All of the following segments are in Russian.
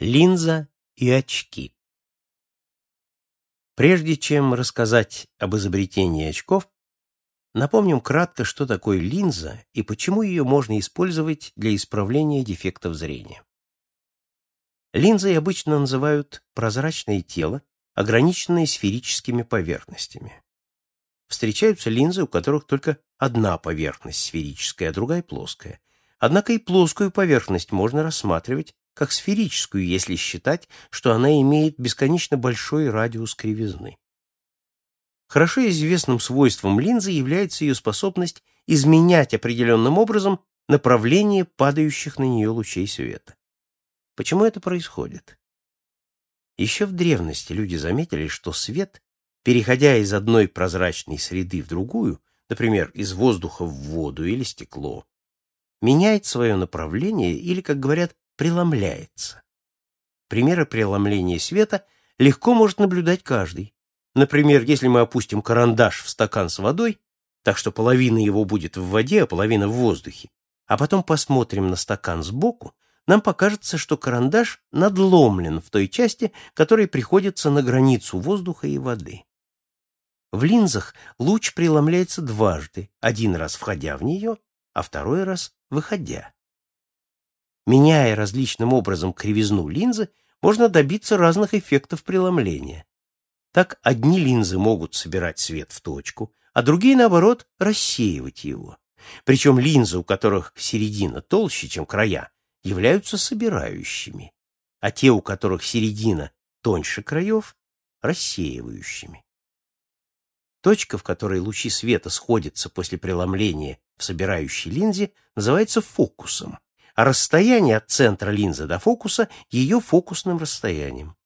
Линза и очки. Прежде чем рассказать об изобретении очков, напомним кратко, что такое линза и почему ее можно использовать для исправления дефектов зрения. Линзой обычно называют прозрачное тело, ограниченное сферическими поверхностями. Встречаются линзы, у которых только одна поверхность сферическая, а другая плоская. Однако и плоскую поверхность можно рассматривать как сферическую, если считать, что она имеет бесконечно большой радиус кривизны. Хорошо известным свойством линзы является ее способность изменять определенным образом направление падающих на нее лучей света. Почему это происходит? Еще в древности люди заметили, что свет, переходя из одной прозрачной среды в другую, например, из воздуха в воду или стекло, меняет свое направление или, как говорят, преломляется. Примеры преломления света легко может наблюдать каждый. Например, если мы опустим карандаш в стакан с водой, так что половина его будет в воде, а половина в воздухе, а потом посмотрим на стакан сбоку, нам покажется, что карандаш надломлен в той части, которая приходится на границу воздуха и воды. В линзах луч преломляется дважды, один раз входя в нее, а второй раз выходя. Меняя различным образом кривизну линзы, можно добиться разных эффектов преломления. Так одни линзы могут собирать свет в точку, а другие, наоборот, рассеивать его. Причем линзы, у которых середина толще, чем края, являются собирающими, а те, у которых середина тоньше краев, рассеивающими. Точка, в которой лучи света сходятся после преломления в собирающей линзе, называется фокусом а расстояние от центра линзы до фокуса ее фокусным расстоянием.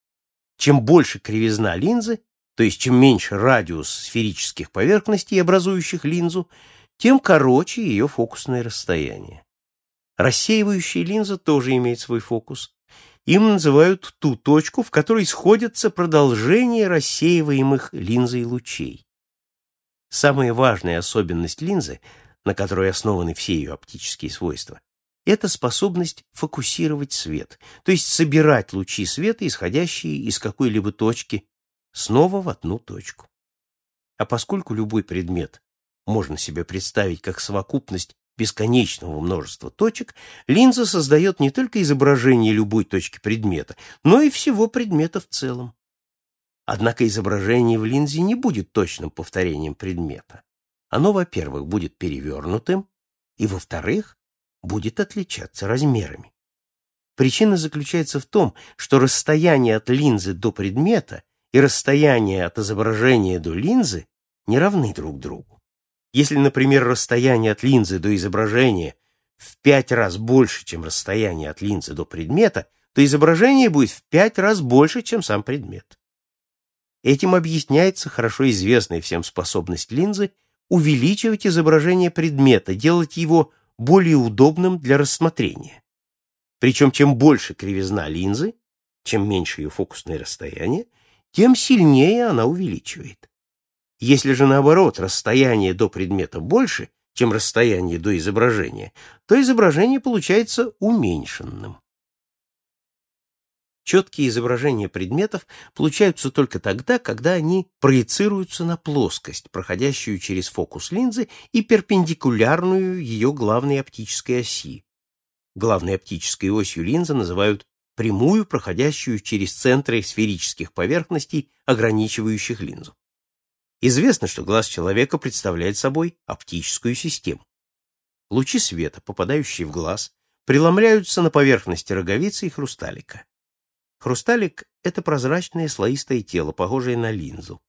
Чем больше кривизна линзы, то есть чем меньше радиус сферических поверхностей, образующих линзу, тем короче ее фокусное расстояние. Рассеивающая линза тоже имеет свой фокус. Им называют ту точку, в которой сходятся продолжения рассеиваемых линзой лучей. Самая важная особенность линзы, на которой основаны все ее оптические свойства, это способность фокусировать свет, то есть собирать лучи света, исходящие из какой-либо точки, снова в одну точку. А поскольку любой предмет можно себе представить как совокупность бесконечного множества точек, линза создает не только изображение любой точки предмета, но и всего предмета в целом. Однако изображение в линзе не будет точным повторением предмета. Оно, во-первых, будет перевернутым, и, во-вторых, будет отличаться размерами. Причина заключается в том, что расстояние от линзы до предмета и расстояние от изображения до линзы не равны друг другу. Если, например, расстояние от линзы до изображения в пять раз больше, чем расстояние от линзы до предмета, то изображение будет в пять раз больше, чем сам предмет. Этим объясняется хорошо известная всем способность линзы увеличивать изображение предмета, делать его более удобным для рассмотрения. Причем чем больше кривизна линзы, чем меньше ее фокусное расстояние, тем сильнее она увеличивает. Если же наоборот расстояние до предмета больше, чем расстояние до изображения, то изображение получается уменьшенным. Четкие изображения предметов получаются только тогда, когда они проецируются на плоскость, проходящую через фокус линзы и перпендикулярную ее главной оптической оси. Главной оптической осью линзы называют прямую, проходящую через центры сферических поверхностей, ограничивающих линзу. Известно, что глаз человека представляет собой оптическую систему. Лучи света, попадающие в глаз, преломляются на поверхности роговицы и хрусталика. Хрусталик — это прозрачное слоистое тело, похожее на линзу.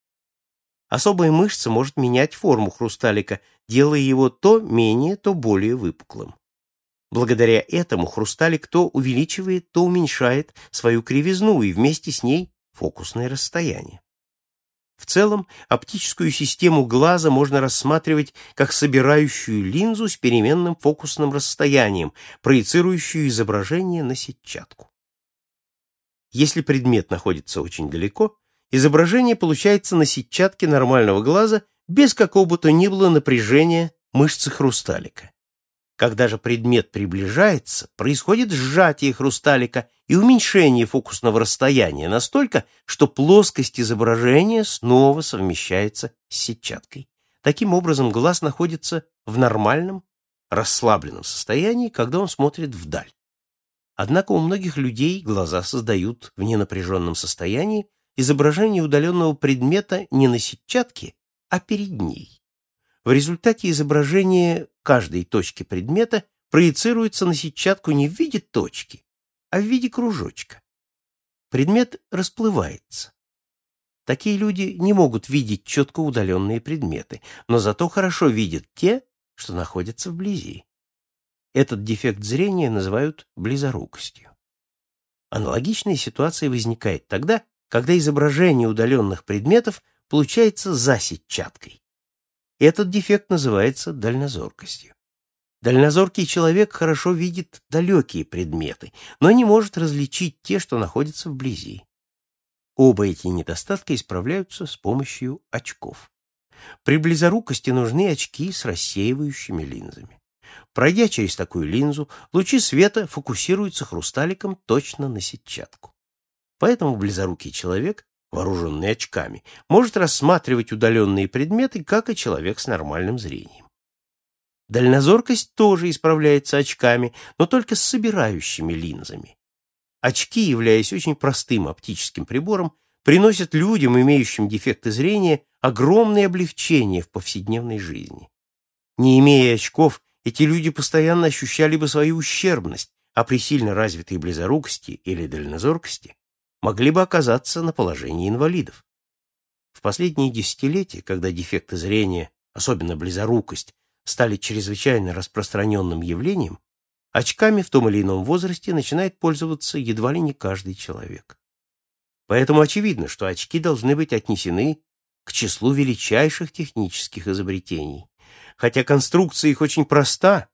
Особая мышца может менять форму хрусталика, делая его то менее, то более выпуклым. Благодаря этому хрусталик то увеличивает, то уменьшает свою кривизну и вместе с ней фокусное расстояние. В целом, оптическую систему глаза можно рассматривать как собирающую линзу с переменным фокусным расстоянием, проецирующую изображение на сетчатку. Если предмет находится очень далеко, изображение получается на сетчатке нормального глаза без какого бы то ни было напряжения мышцы хрусталика. Когда же предмет приближается, происходит сжатие хрусталика и уменьшение фокусного расстояния настолько, что плоскость изображения снова совмещается с сетчаткой. Таким образом, глаз находится в нормальном, расслабленном состоянии, когда он смотрит вдаль. Однако у многих людей глаза создают в ненапряженном состоянии изображение удаленного предмета не на сетчатке, а перед ней. В результате изображение каждой точки предмета проецируется на сетчатку не в виде точки, а в виде кружочка. Предмет расплывается. Такие люди не могут видеть четко удаленные предметы, но зато хорошо видят те, что находятся вблизи. Этот дефект зрения называют близорукостью. Аналогичная ситуация возникает тогда, когда изображение удаленных предметов получается за сетчаткой. Этот дефект называется дальнозоркостью. Дальнозоркий человек хорошо видит далекие предметы, но не может различить те, что находятся вблизи. Оба эти недостатка исправляются с помощью очков. При близорукости нужны очки с рассеивающими линзами. Пройдя через такую линзу, лучи света фокусируются хрусталиком точно на сетчатку. Поэтому близорукий человек вооруженный очками, может рассматривать удаленные предметы, как и человек с нормальным зрением. Дальнозоркость тоже исправляется очками, но только с собирающими линзами. Очки, являясь очень простым оптическим прибором, приносят людям, имеющим дефекты зрения, огромное облегчение в повседневной жизни. Не имея очков, эти люди постоянно ощущали бы свою ущербность, а при сильно развитой близорукости или дальнозоркости могли бы оказаться на положении инвалидов. В последние десятилетия, когда дефекты зрения, особенно близорукость, стали чрезвычайно распространенным явлением, очками в том или ином возрасте начинает пользоваться едва ли не каждый человек. Поэтому очевидно, что очки должны быть отнесены к числу величайших технических изобретений. Хотя конструкция их очень проста,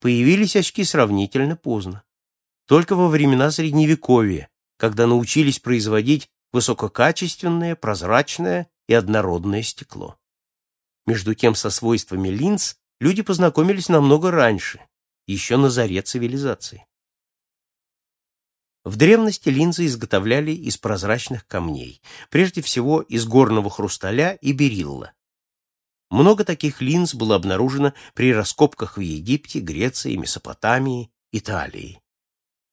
появились очки сравнительно поздно. Только во времена Средневековья когда научились производить высококачественное, прозрачное и однородное стекло. Между тем, со свойствами линз люди познакомились намного раньше, еще на заре цивилизации. В древности линзы изготовляли из прозрачных камней, прежде всего из горного хрусталя и берилла. Много таких линз было обнаружено при раскопках в Египте, Греции, Месопотамии, Италии.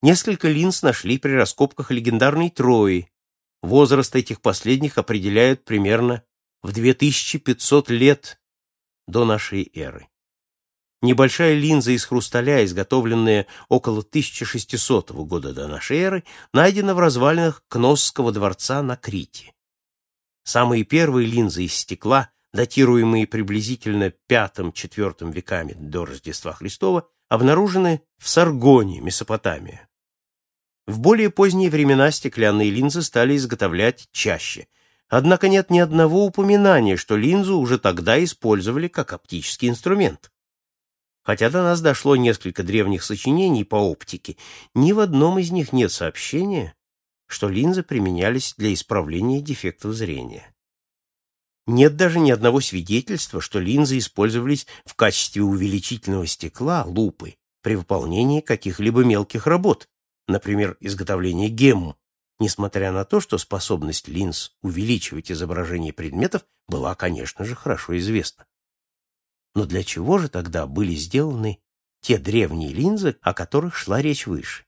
Несколько линз нашли при раскопках легендарной Трои. Возраст этих последних определяют примерно в 2500 лет до нашей эры. Небольшая линза из хрусталя, изготовленная около 1600 года до нашей эры, найдена в развалинах Кносского дворца на Крите. Самые первые линзы из стекла, датируемые приблизительно V-IV веками до Рождества Христова, обнаружены в Саргоне, Месопотамия. В более поздние времена стеклянные линзы стали изготовлять чаще, однако нет ни одного упоминания, что линзу уже тогда использовали как оптический инструмент. Хотя до нас дошло несколько древних сочинений по оптике, ни в одном из них нет сообщения, что линзы применялись для исправления дефектов зрения. Нет даже ни одного свидетельства, что линзы использовались в качестве увеличительного стекла, лупы, при выполнении каких-либо мелких работ, например, изготовления гемму, несмотря на то, что способность линз увеличивать изображение предметов была, конечно же, хорошо известна. Но для чего же тогда были сделаны те древние линзы, о которых шла речь выше?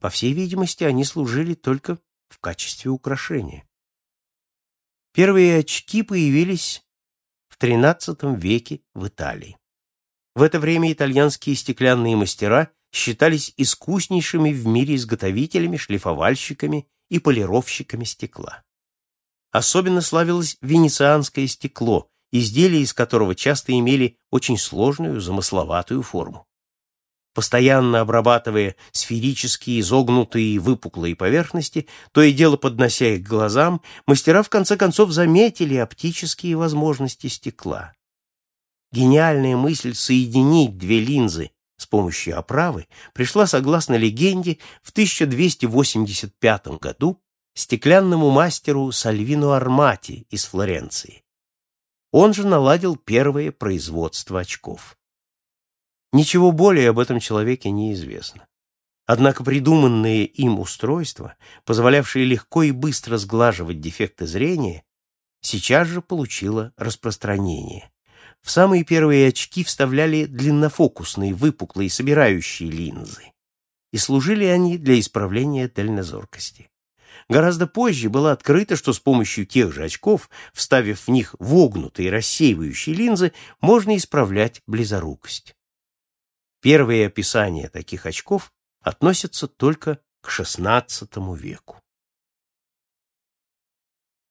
По всей видимости, они служили только в качестве украшения. Первые очки появились в XIII веке в Италии. В это время итальянские стеклянные мастера считались искуснейшими в мире изготовителями, шлифовальщиками и полировщиками стекла. Особенно славилось венецианское стекло, изделия из которого часто имели очень сложную замысловатую форму. Постоянно обрабатывая сферические, изогнутые и выпуклые поверхности, то и дело поднося их к глазам, мастера в конце концов заметили оптические возможности стекла. Гениальная мысль соединить две линзы с помощью оправы пришла, согласно легенде, в 1285 году стеклянному мастеру Сальвину Армати из Флоренции. Он же наладил первое производство очков. Ничего более об этом человеке не известно. Однако придуманные им устройства, позволявшие легко и быстро сглаживать дефекты зрения, сейчас же получило распространение. В самые первые очки вставляли длиннофокусные, выпуклые, собирающие линзы. И служили они для исправления дальнозоркости. Гораздо позже было открыто, что с помощью тех же очков, вставив в них вогнутые рассеивающие линзы, можно исправлять близорукость. Первые описания таких очков относятся только к XVI веку.